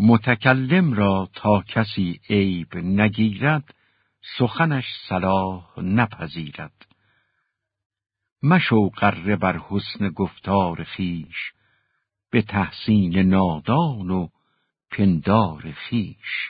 متکلم را تا کسی عیب نگیرد سخنش صلاح نپذیرد. مشو قره بر حسن گفتار خیش به تحسین نادان و پندار خیش